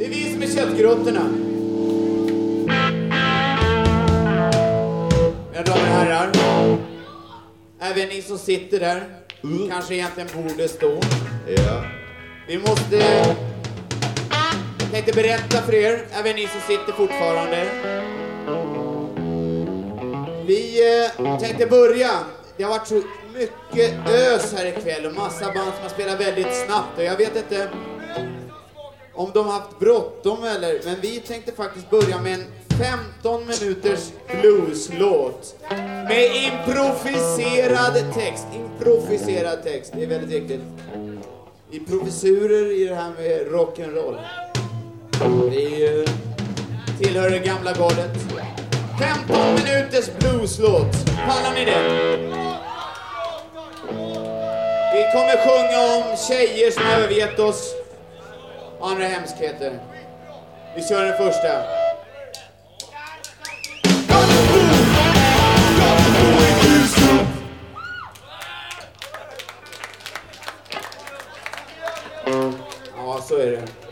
Det är vi som är köttgrottorna. Mina damer och herrar. Även ni som sitter där. Kanske egentligen borde stå. Ja. Vi måste... Jag tänkte berätta för er, även ni som sitter fortfarande. Vi eh, tänkte börja. Det har varit så mycket ös här ikväll och massa band som har spelat väldigt snabbt och jag vet inte om de har haft bråttom eller, men vi tänkte faktiskt börja med en 15 minuters blueslåt med improviserad text. Improviserad text, det är väldigt viktigt. Improvisurer i det här med rock'n'roll. Vi eh, tillhör det gamla gardet. 15 minuters blueslåt. Pallar ni det? Vi kommer sjunga om tjejer som har övergett oss andra hemskheter. Vi kör den första. Ja, så är det.